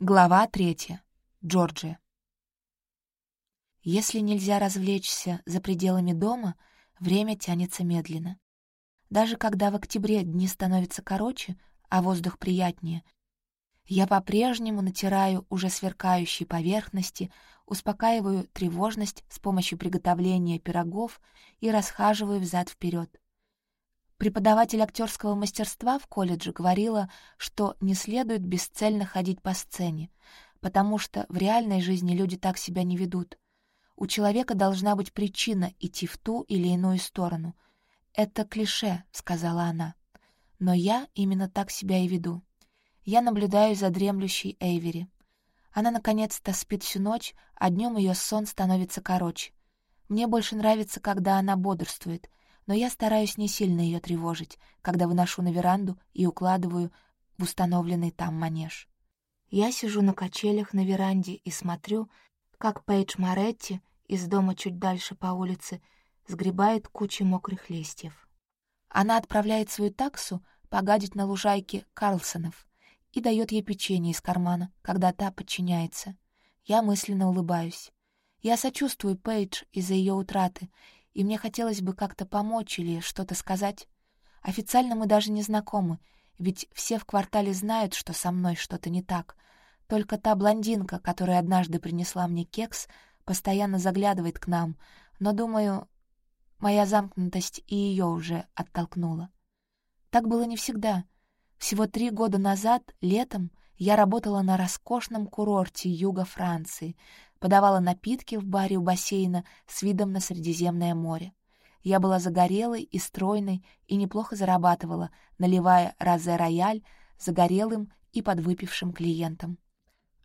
Глава третья. Джорджия. Если нельзя развлечься за пределами дома, время тянется медленно. Даже когда в октябре дни становятся короче, а воздух приятнее, я по-прежнему натираю уже сверкающие поверхности, успокаиваю тревожность с помощью приготовления пирогов и расхаживаю взад-вперед. Преподаватель актерского мастерства в колледже говорила, что не следует бесцельно ходить по сцене, потому что в реальной жизни люди так себя не ведут. У человека должна быть причина идти в ту или иную сторону. «Это клише», — сказала она. Но я именно так себя и веду. Я наблюдаю за дремлющей Эйвери. Она, наконец-то, спит всю ночь, а днем ее сон становится короче. Мне больше нравится, когда она бодрствует — но я стараюсь не сильно ее тревожить, когда выношу на веранду и укладываю в установленный там манеж. Я сижу на качелях на веранде и смотрю, как Пейдж Моретти из дома чуть дальше по улице сгребает кучи мокрых листьев. Она отправляет свою таксу погадить на лужайке Карлсонов и дает ей печенье из кармана, когда та подчиняется. Я мысленно улыбаюсь. Я сочувствую Пейдж из-за ее утраты и мне хотелось бы как-то помочь или что-то сказать. Официально мы даже не знакомы, ведь все в квартале знают, что со мной что-то не так. Только та блондинка, которая однажды принесла мне кекс, постоянно заглядывает к нам, но, думаю, моя замкнутость и ее уже оттолкнула. Так было не всегда. Всего три года назад, летом, я работала на роскошном курорте юга Франции, подавала напитки в баре у бассейна с видом на Средиземное море. Я была загорелой и стройной и неплохо зарабатывала, наливая розе-рояль загорелым и подвыпившим клиентам.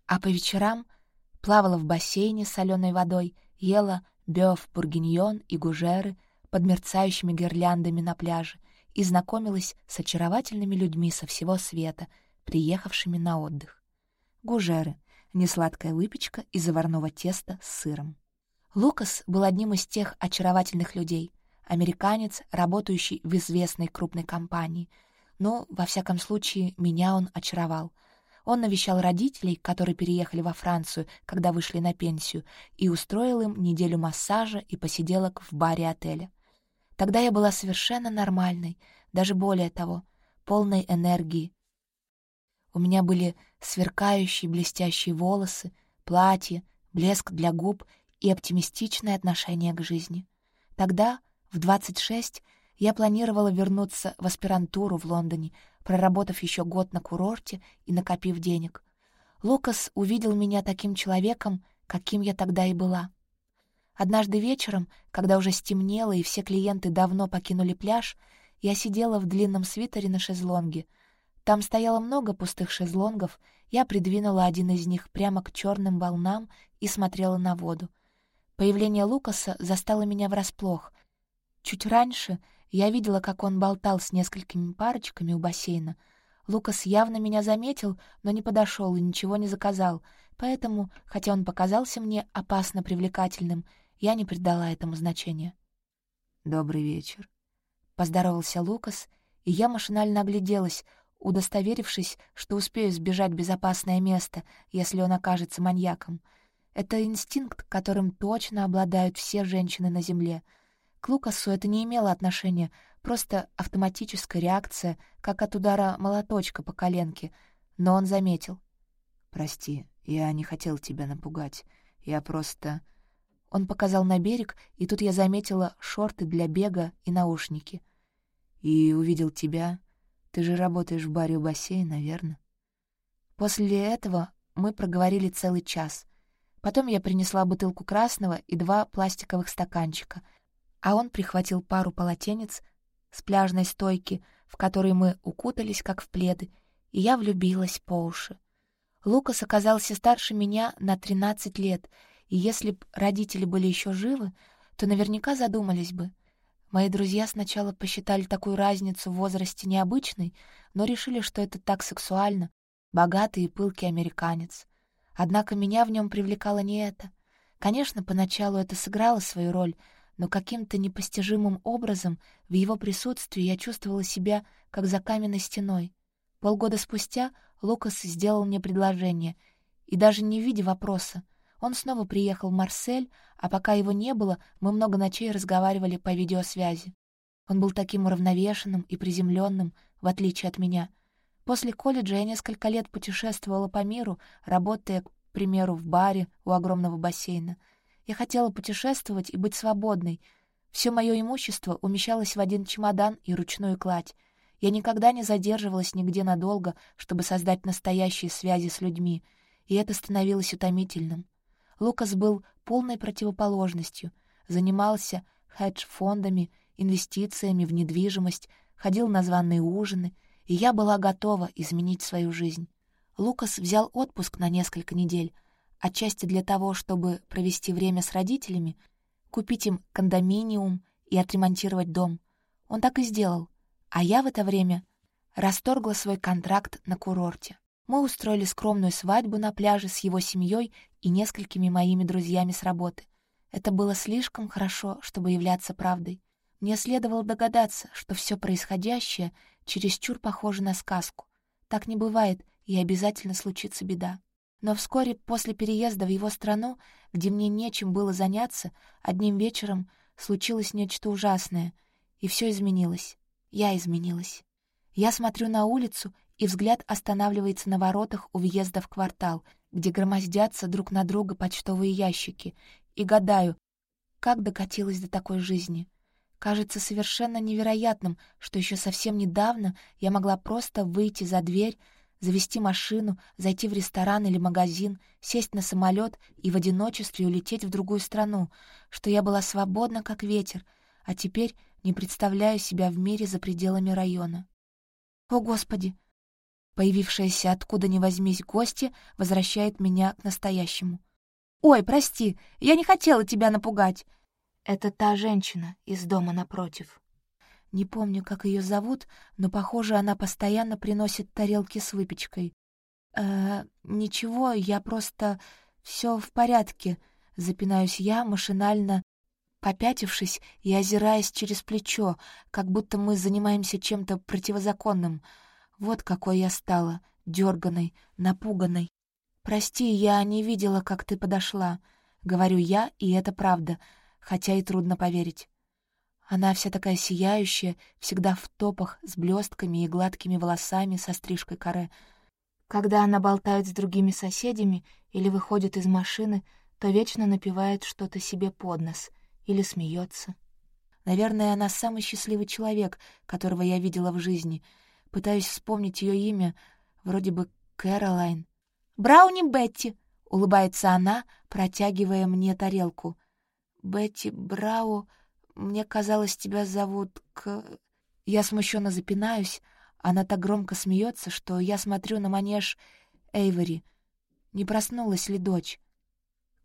А по вечерам плавала в бассейне с соленой водой, ела бёв, бургиньон и гужеры под мерцающими гирляндами на пляже и знакомилась с очаровательными людьми со всего света, приехавшими на отдых. Гужеры несладкая выпечка из заварного теста с сыром. Лукас был одним из тех очаровательных людей, американец, работающий в известной крупной компании. Но, во всяком случае, меня он очаровал. Он навещал родителей, которые переехали во Францию, когда вышли на пенсию, и устроил им неделю массажа и посиделок в баре отеля. Тогда я была совершенно нормальной, даже более того, полной энергии. У меня были сверкающие блестящие волосы, платье, блеск для губ и оптимистичное отношение к жизни. Тогда, в 26, я планировала вернуться в аспирантуру в Лондоне, проработав еще год на курорте и накопив денег. Лукас увидел меня таким человеком, каким я тогда и была. Однажды вечером, когда уже стемнело и все клиенты давно покинули пляж, я сидела в длинном свитере на шезлонге — там стояло много пустых шезлонгов, я придвинула один из них прямо к черным волнам и смотрела на воду. Появление Лукаса застало меня врасплох. Чуть раньше я видела, как он болтал с несколькими парочками у бассейна. Лукас явно меня заметил, но не подошел и ничего не заказал, поэтому, хотя он показался мне опасно привлекательным, я не придала этому значения. «Добрый вечер», — поздоровался Лукас, и я машинально огляделась — удостоверившись, что успею сбежать в безопасное место, если он окажется маньяком. Это инстинкт, которым точно обладают все женщины на Земле. К Лукасу это не имело отношения, просто автоматическая реакция, как от удара молоточка по коленке. Но он заметил. «Прости, я не хотел тебя напугать. Я просто...» Он показал на берег, и тут я заметила шорты для бега и наушники. «И увидел тебя, ты же работаешь в баре у бассейна, верно?» После этого мы проговорили целый час. Потом я принесла бутылку красного и два пластиковых стаканчика, а он прихватил пару полотенец с пляжной стойки, в которой мы укутались, как в пледы, и я влюбилась по уши. Лукас оказался старше меня на 13 лет, и если б родители были еще живы, то наверняка задумались бы — Мои друзья сначала посчитали такую разницу в возрасте необычной, но решили, что это так сексуально, богатый и пылкий американец. Однако меня в нем привлекало не это. Конечно, поначалу это сыграло свою роль, но каким-то непостижимым образом в его присутствии я чувствовала себя как за каменной стеной. Полгода спустя Лукас сделал мне предложение, и даже не видя вопроса, он снова приехал в Марсель, а пока его не было, мы много ночей разговаривали по видеосвязи. Он был таким уравновешенным и приземленным, в отличие от меня. После колледжа я несколько лет путешествовала по миру, работая, к примеру, в баре у огромного бассейна. Я хотела путешествовать и быть свободной. Все мое имущество умещалось в один чемодан и ручную кладь. Я никогда не задерживалась нигде надолго, чтобы создать настоящие связи с людьми, и это становилось утомительным. Лукас был полной противоположностью, занимался хедж-фондами, инвестициями в недвижимость, ходил на званые ужины, и я была готова изменить свою жизнь. Лукас взял отпуск на несколько недель, отчасти для того, чтобы провести время с родителями, купить им кондоминиум и отремонтировать дом. Он так и сделал, а я в это время расторгла свой контракт на курорте. Мы устроили скромную свадьбу на пляже с его семьей и несколькими моими друзьями с работы. Это было слишком хорошо, чтобы являться правдой. Мне следовало догадаться, что все происходящее чересчур похоже на сказку. Так не бывает, и обязательно случится беда. Но вскоре после переезда в его страну, где мне нечем было заняться, одним вечером случилось нечто ужасное, и все изменилось. Я изменилась. Я смотрю на улицу, и взгляд останавливается на воротах у въезда в квартал — где громоздятся друг на друга почтовые ящики, и гадаю, как докатилась до такой жизни. Кажется совершенно невероятным, что еще совсем недавно я могла просто выйти за дверь, завести машину, зайти в ресторан или магазин, сесть на самолет и в одиночестве улететь в другую страну, что я была свободна, как ветер, а теперь не представляю себя в мире за пределами района. О, Господи! Появившаяся откуда ни возьмись гостья возвращает меня к настоящему. «Ой, прости, я не хотела тебя напугать!» Это та женщина из дома напротив. Не помню, как ее зовут, но, похоже, она постоянно приносит тарелки с выпечкой. «Э, ничего, я просто... все в порядке», — запинаюсь я, машинально попятившись и озираясь через плечо, как будто мы занимаемся чем-то противозаконным — вот какой я стала, дерганой, напуганной. «Прости, я не видела, как ты подошла», — говорю я, и это правда, хотя и трудно поверить. Она вся такая сияющая, всегда в топах, с блестками и гладкими волосами со стрижкой коры. Когда она болтает с другими соседями или выходит из машины, то вечно напевает что-то себе под нос или смеется. Наверное, она самый счастливый человек, которого я видела в жизни — Пытаюсь вспомнить ее имя, вроде бы Кэролайн. «Брауни Бетти!» — улыбается она, протягивая мне тарелку. «Бетти Брау, мне казалось, тебя зовут К...» Я смущенно запинаюсь. Она так громко смеется, что я смотрю на манеж Эйвори. Не проснулась ли дочь?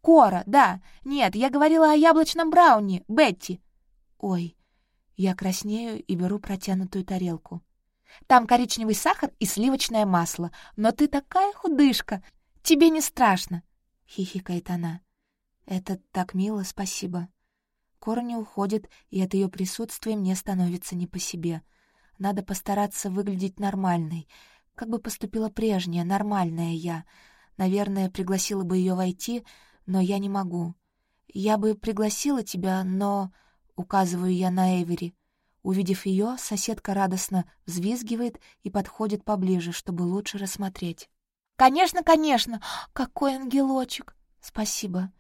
«Кора, да. Нет, я говорила о яблочном брауни, Бетти». «Ой». Я краснею и беру протянутую тарелку. Там коричневый сахар и сливочное масло. Но ты такая худышка, тебе не страшно!» — хихикает она. «Это так мило, спасибо». Корни уходит, и от ее присутствия мне становится не по себе. Надо постараться выглядеть нормальной. Как бы поступила прежняя, нормальная я. Наверное, пригласила бы ее войти, но я не могу. Я бы пригласила тебя, но... Указываю я на Эвери — Увидев ее, соседка радостно взвизгивает и подходит поближе, чтобы лучше рассмотреть. «Конечно, конечно! Какой ангелочек!» «Спасибо!»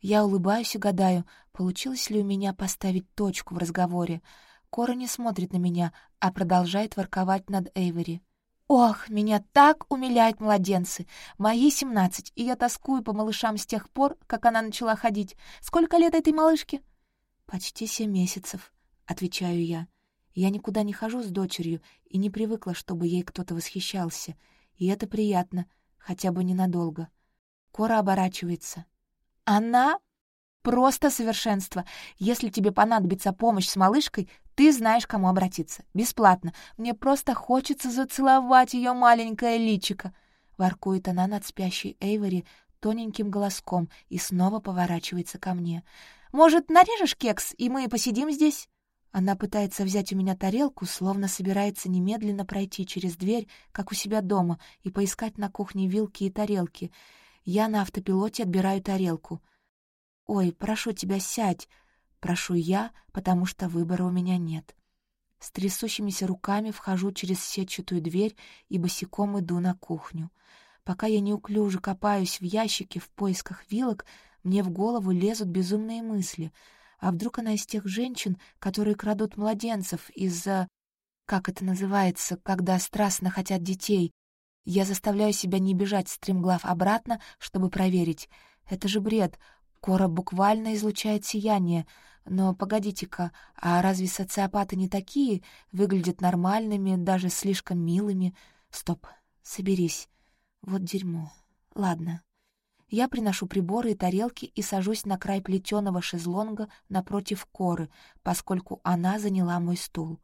Я улыбаюсь и гадаю, получилось ли у меня поставить точку в разговоре. Кора не смотрит на меня, а продолжает ворковать над Эйвори. «Ох, меня так умиляют младенцы! Мои семнадцать, и я тоскую по малышам с тех пор, как она начала ходить. Сколько лет этой малышке?» «Почти семь месяцев», отвечаю я. Я никуда не хожу с дочерью и не привыкла, чтобы ей кто-то восхищался. И это приятно, хотя бы ненадолго. Кора оборачивается. «Она просто совершенство. Если тебе понадобится помощь с малышкой, ты знаешь, кому обратиться. Бесплатно. Мне просто хочется зацеловать ее маленькое личико. Воркует она над спящей Эйвори тоненьким голоском и снова поворачивается ко мне. «Может, нарежешь кекс, и мы посидим здесь?» Она пытается взять у меня тарелку, словно собирается немедленно пройти через дверь, как у себя дома, и поискать на кухне вилки и тарелки. Я на автопилоте отбираю тарелку. «Ой, прошу тебя, сядь!» Прошу я, потому что выбора у меня нет. С трясущимися руками вхожу через сетчатую дверь и босиком иду на кухню. Пока я неуклюже копаюсь в ящике в поисках вилок, мне в голову лезут безумные мысли — а вдруг она из тех женщин, которые крадут младенцев из-за... Как это называется, когда страстно хотят детей? Я заставляю себя не бежать стремглав обратно, чтобы проверить. Это же бред. Кора буквально излучает сияние. Но погодите-ка, а разве социопаты не такие? Выглядят нормальными, даже слишком милыми. Стоп, соберись. Вот дерьмо. Ладно. Я приношу приборы и тарелки и сажусь на край плетеного шезлонга напротив коры, поскольку она заняла мой стул.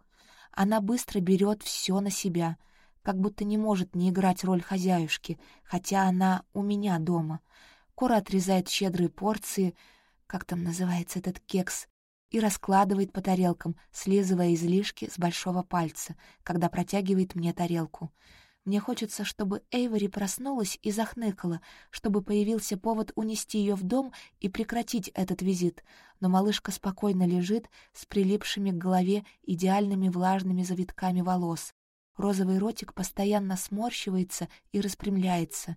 Она быстро берет все на себя, как будто не может не играть роль хозяюшки, хотя она у меня дома. Кора отрезает щедрые порции, как там называется этот кекс, и раскладывает по тарелкам, слизывая излишки с большого пальца, когда протягивает мне тарелку — мне хочется, чтобы Эйвори проснулась и захныкала, чтобы появился повод унести ее в дом и прекратить этот визит, но малышка спокойно лежит с прилипшими к голове идеальными влажными завитками волос. Розовый ротик постоянно сморщивается и распрямляется.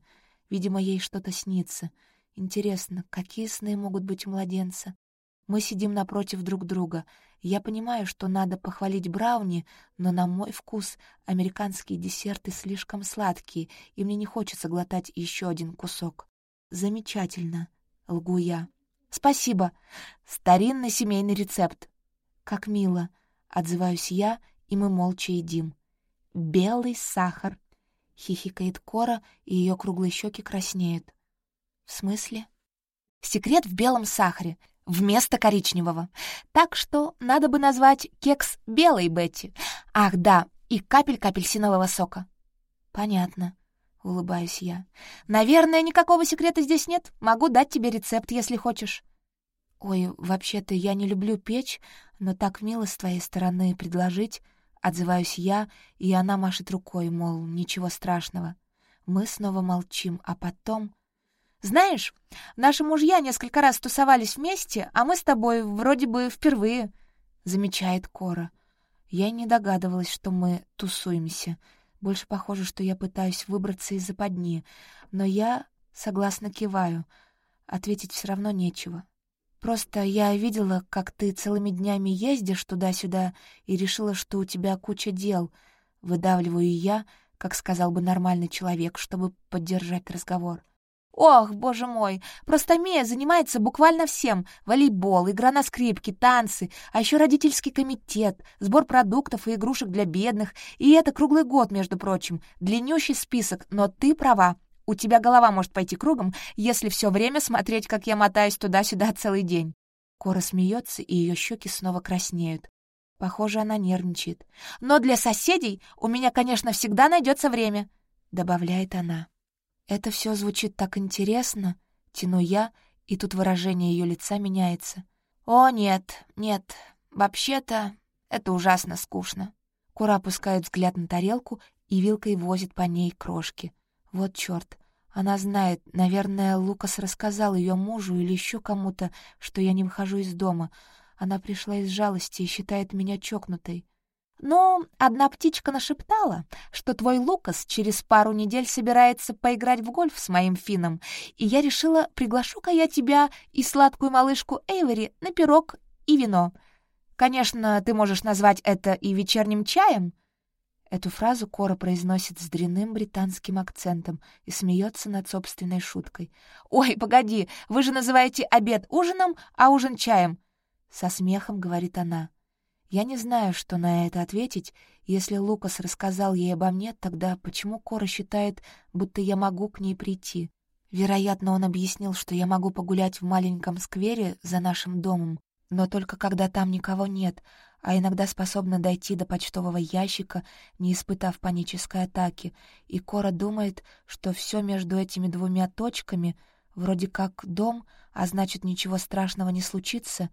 Видимо, ей что-то снится. Интересно, какие сны могут быть у младенца? Мы сидим напротив друг друга. Я понимаю, что надо похвалить брауни, но на мой вкус американские десерты слишком сладкие, и мне не хочется глотать еще один кусок. «Замечательно», — лгу я. «Спасибо. Старинный семейный рецепт». «Как мило», — отзываюсь я, и мы молча едим. «Белый сахар», — хихикает Кора, и ее круглые щеки краснеют. «В смысле?» «Секрет в белом сахаре», вместо коричневого. Так что надо бы назвать кекс белой Бетти. Ах, да, и капелька апельсинового сока. Понятно, улыбаюсь я. Наверное, никакого секрета здесь нет. Могу дать тебе рецепт, если хочешь. Ой, вообще-то я не люблю печь, но так мило с твоей стороны предложить. Отзываюсь я, и она машет рукой, мол, ничего страшного. Мы снова молчим, а потом знаешь, наши мужья несколько раз тусовались вместе, а мы с тобой вроде бы впервые», — замечает Кора. Я не догадывалась, что мы тусуемся. Больше похоже, что я пытаюсь выбраться из западни, но я согласно киваю. Ответить все равно нечего. Просто я видела, как ты целыми днями ездишь туда-сюда и решила, что у тебя куча дел. Выдавливаю я, как сказал бы нормальный человек, чтобы поддержать разговор. Ох, боже мой, просто Мия занимается буквально всем. Волейбол, игра на скрипке, танцы, а еще родительский комитет, сбор продуктов и игрушек для бедных. И это круглый год, между прочим. Длиннющий список, но ты права. У тебя голова может пойти кругом, если все время смотреть, как я мотаюсь туда-сюда целый день. Кора смеется, и ее щеки снова краснеют. Похоже, она нервничает. «Но для соседей у меня, конечно, всегда найдется время», — добавляет она. Это все звучит так интересно, тяну я, и тут выражение ее лица меняется. О, нет, нет, вообще-то это ужасно скучно. Кура опускает взгляд на тарелку и вилкой возит по ней крошки. Вот черт. Она знает, наверное, Лукас рассказал ее мужу или еще кому-то, что я не выхожу из дома. Она пришла из жалости и считает меня чокнутой. Но одна птичка нашептала, что твой Лукас через пару недель собирается поиграть в гольф с моим Фином, и я решила, приглашу-ка я тебя и сладкую малышку Эйвери на пирог и вино. Конечно, ты можешь назвать это и вечерним чаем. Эту фразу Кора произносит с дрянным британским акцентом и смеется над собственной шуткой. «Ой, погоди, вы же называете обед ужином, а ужин чаем!» Со смехом говорит она. Я не знаю, что на это ответить. Если Лукас рассказал ей обо мне, тогда почему Кора считает, будто я могу к ней прийти? Вероятно, он объяснил, что я могу погулять в маленьком сквере за нашим домом, но только когда там никого нет, а иногда способна дойти до почтового ящика, не испытав панической атаки, и Кора думает, что все между этими двумя точками — вроде как дом, а значит, ничего страшного не случится.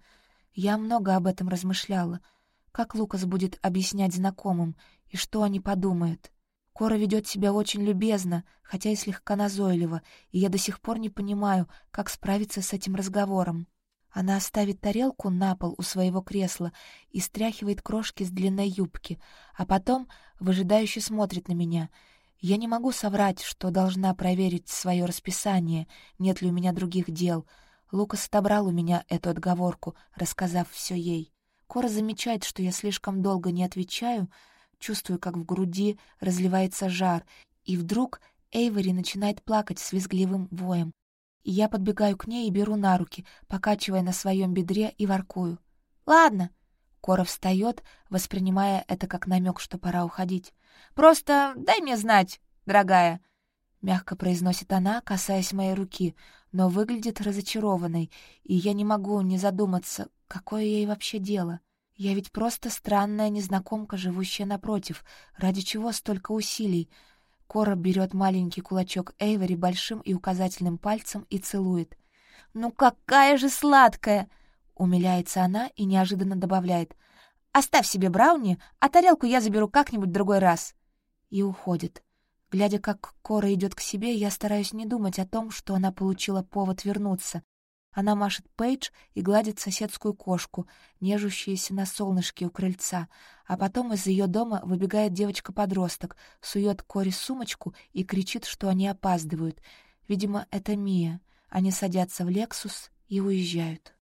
Я много об этом размышляла — как Лукас будет объяснять знакомым, и что они подумают? Кора ведет себя очень любезно, хотя и слегка назойливо, и я до сих пор не понимаю, как справиться с этим разговором. Она оставит тарелку на пол у своего кресла и стряхивает крошки с длинной юбки, а потом выжидающе смотрит на меня. Я не могу соврать, что должна проверить свое расписание, нет ли у меня других дел. Лукас отобрал у меня эту отговорку, рассказав все ей. Кора замечает, что я слишком долго не отвечаю, чувствую, как в груди разливается жар, и вдруг Эйвори начинает плакать с визгливым воем. Я подбегаю к ней и беру на руки, покачивая на своем бедре и воркую. «Ладно!» Кора встает, воспринимая это как намек, что пора уходить. «Просто дай мне знать, дорогая!» Мягко произносит она, касаясь моей руки, но выглядит разочарованной, и я не могу не задуматься, Какое ей вообще дело? Я ведь просто странная незнакомка, живущая напротив. Ради чего столько усилий? Кора берет маленький кулачок Эйвори большим и указательным пальцем и целует. «Ну какая же сладкая!» — умиляется она и неожиданно добавляет. «Оставь себе брауни, а тарелку я заберу как-нибудь другой раз». И уходит. Глядя, как Кора идет к себе, я стараюсь не думать о том, что она получила повод вернуться. Она машет Пейдж и гладит соседскую кошку, нежущуюся на солнышке у крыльца, а потом из ее дома выбегает девочка-подросток, сует Кори сумочку и кричит, что они опаздывают. Видимо, это Мия. Они садятся в «Лексус» и уезжают.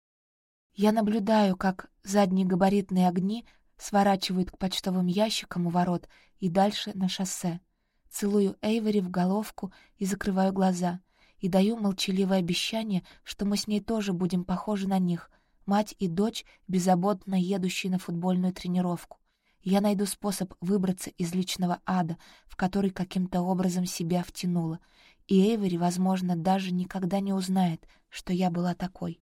Я наблюдаю, как задние габаритные огни сворачивают к почтовым ящикам у ворот и дальше на шоссе. Целую Эйвори в головку и закрываю глаза — и даю молчаливое обещание, что мы с ней тоже будем похожи на них, мать и дочь, беззаботно едущие на футбольную тренировку. Я найду способ выбраться из личного ада, в который каким-то образом себя втянула, и Эйвери, возможно, даже никогда не узнает, что я была такой.